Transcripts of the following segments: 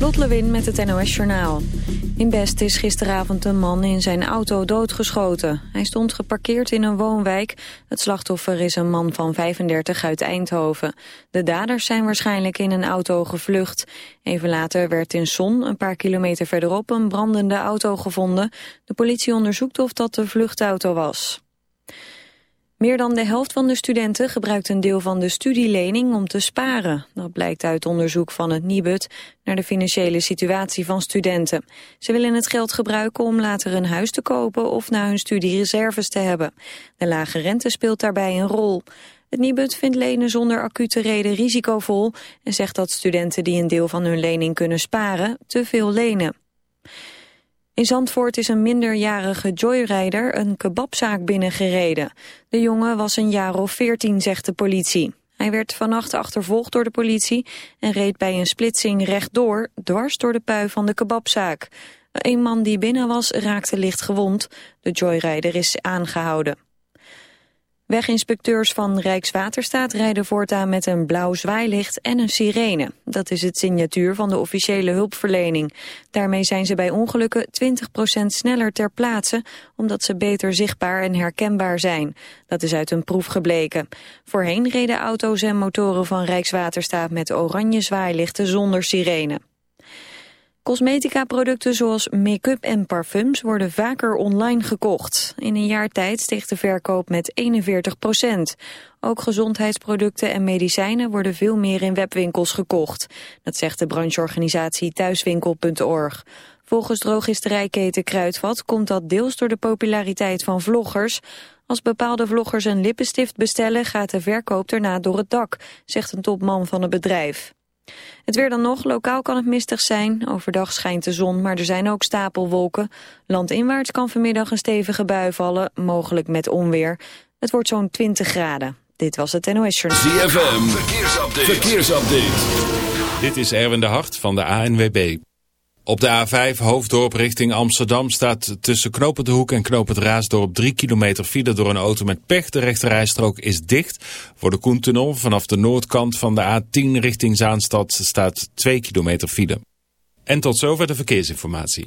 Lot Lewin met het NOS Journaal. In Best is gisteravond een man in zijn auto doodgeschoten. Hij stond geparkeerd in een woonwijk. Het slachtoffer is een man van 35 uit Eindhoven. De daders zijn waarschijnlijk in een auto gevlucht. Even later werd in Son, een paar kilometer verderop, een brandende auto gevonden. De politie onderzoekt of dat de vluchtauto was. Meer dan de helft van de studenten gebruikt een deel van de studielening om te sparen. Dat blijkt uit onderzoek van het Nibud naar de financiële situatie van studenten. Ze willen het geld gebruiken om later een huis te kopen of na hun studie reserves te hebben. De lage rente speelt daarbij een rol. Het Nibud vindt lenen zonder acute reden risicovol en zegt dat studenten die een deel van hun lening kunnen sparen te veel lenen. In Zandvoort is een minderjarige joyrider een kebabzaak binnengereden. De jongen was een jaar of veertien, zegt de politie. Hij werd vannacht achtervolgd door de politie en reed bij een splitsing rechtdoor, dwars door de pui van de kebabzaak. Een man die binnen was raakte licht gewond. De joyrider is aangehouden. Weginspecteurs van Rijkswaterstaat rijden voortaan met een blauw zwaailicht en een sirene. Dat is het signatuur van de officiële hulpverlening. Daarmee zijn ze bij ongelukken 20% sneller ter plaatse, omdat ze beter zichtbaar en herkenbaar zijn. Dat is uit een proef gebleken. Voorheen reden auto's en motoren van Rijkswaterstaat met oranje zwaailichten zonder sirene. Cosmetica-producten zoals make-up en parfums worden vaker online gekocht. In een jaar tijd steeg de verkoop met 41 procent. Ook gezondheidsproducten en medicijnen worden veel meer in webwinkels gekocht. Dat zegt de brancheorganisatie thuiswinkel.org. Volgens drogisterijketen Kruidvat komt dat deels door de populariteit van vloggers. Als bepaalde vloggers een lippenstift bestellen gaat de verkoop daarna door het dak, zegt een topman van het bedrijf. Het weer dan nog, lokaal kan het mistig zijn. Overdag schijnt de zon, maar er zijn ook stapelwolken. Landinwaarts kan vanmiddag een stevige bui vallen, mogelijk met onweer. Het wordt zo'n 20 graden. Dit was het NOS Journal. ZFM, verkeersupdate. verkeersupdate. Dit is Erwin de Hart van de ANWB. Op de A5 Hoofddorp richting Amsterdam staat tussen Knopend Hoek en Knopend Raasdorp 3 kilometer file door een auto met pech. De rechterrijstrook is dicht. Voor de Koentunnel vanaf de noordkant van de A10 richting Zaanstad staat 2 kilometer file. En tot zover de verkeersinformatie.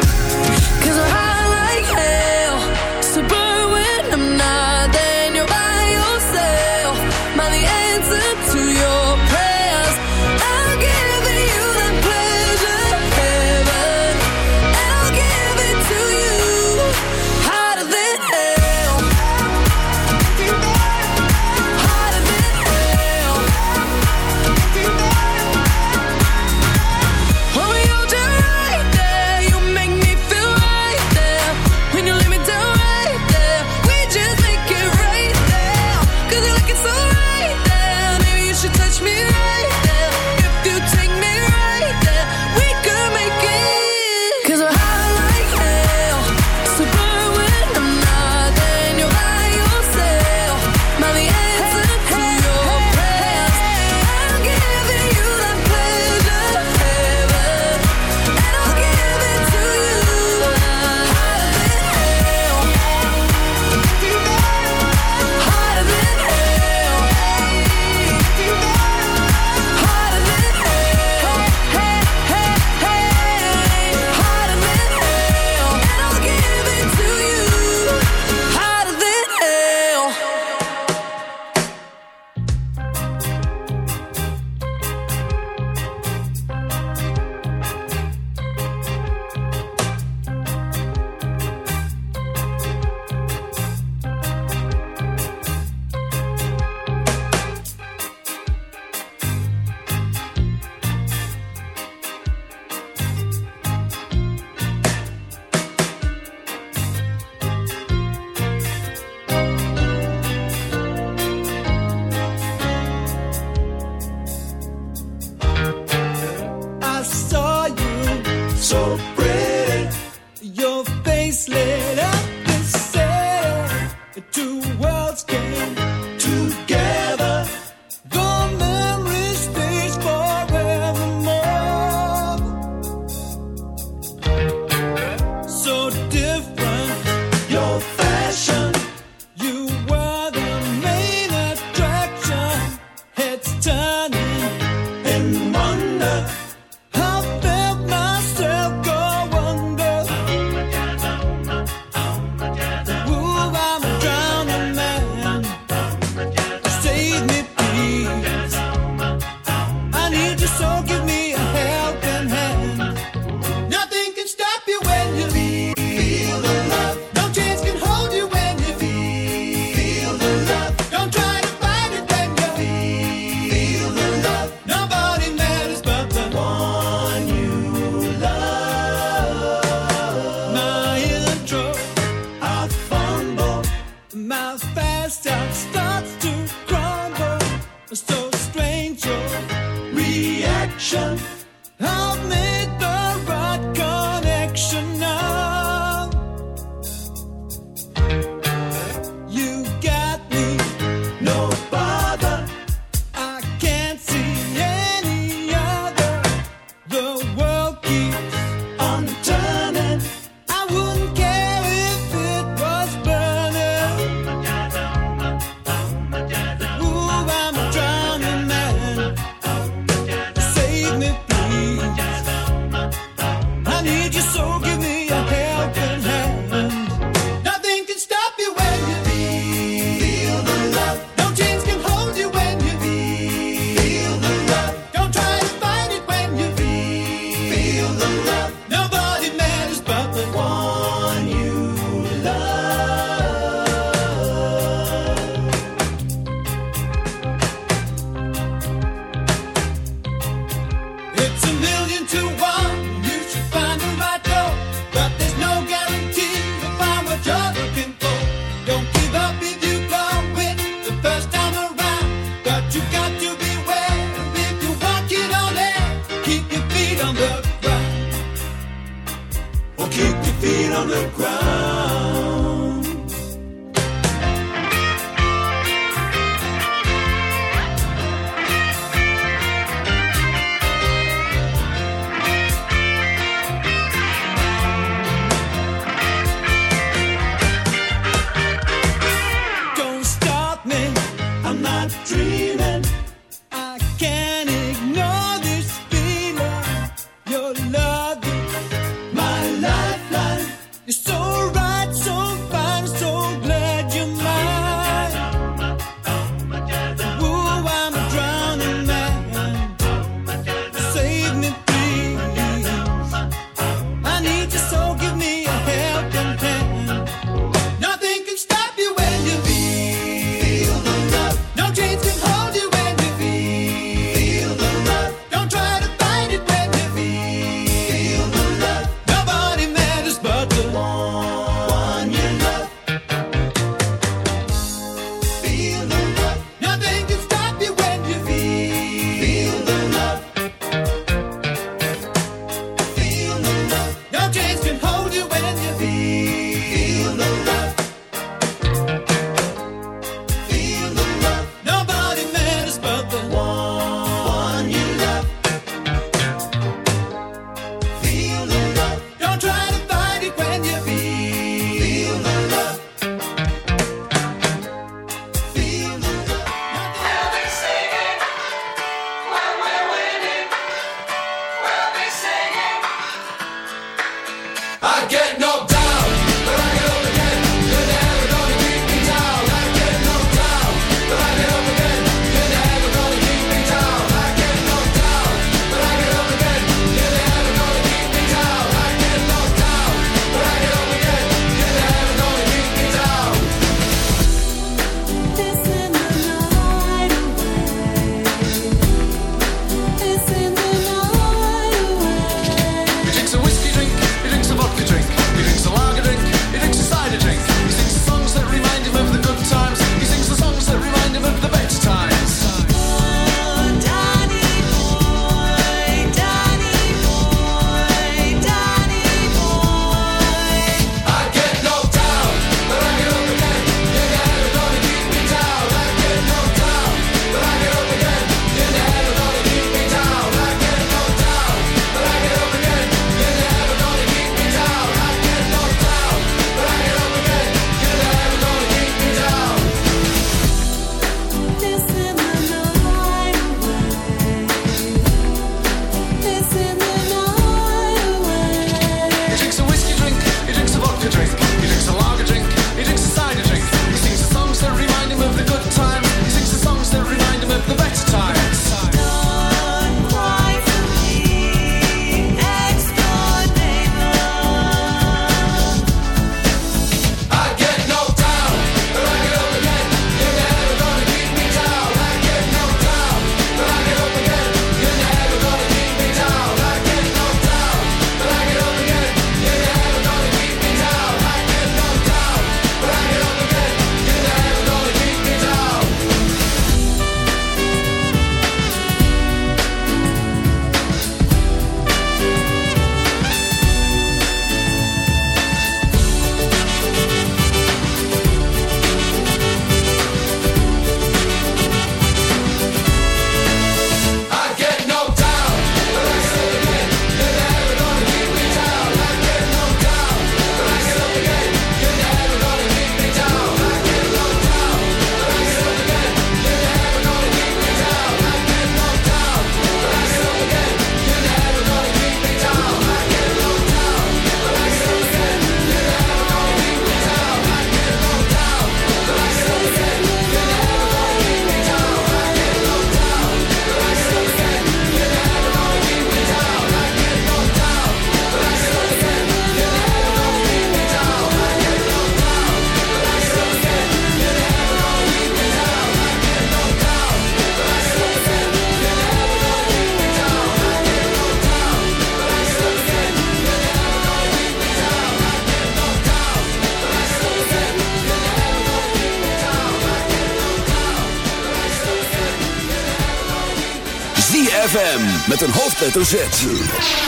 Met een hoofdletter Z.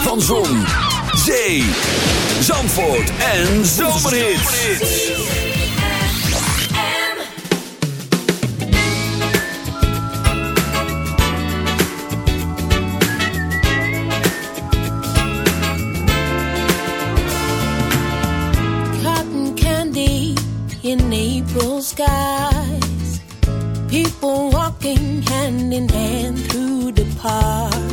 Van Zon, zee, Zandvoort en Zomerhits. Cotton candy in April skies. People walking hand in hand through the park.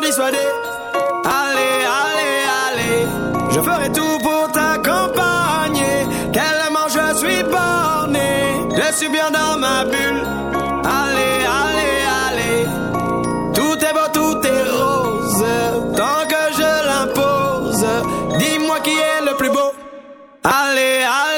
Allez, allez, allez, je ferai tout pour t'accompagner. Tellement je suis borné, je suis bien dans ma bulle. Allez, allez, allez, tout est beau, tout est rose. Tant que je l'impose, dis-moi qui est le plus beau. Allez, allez.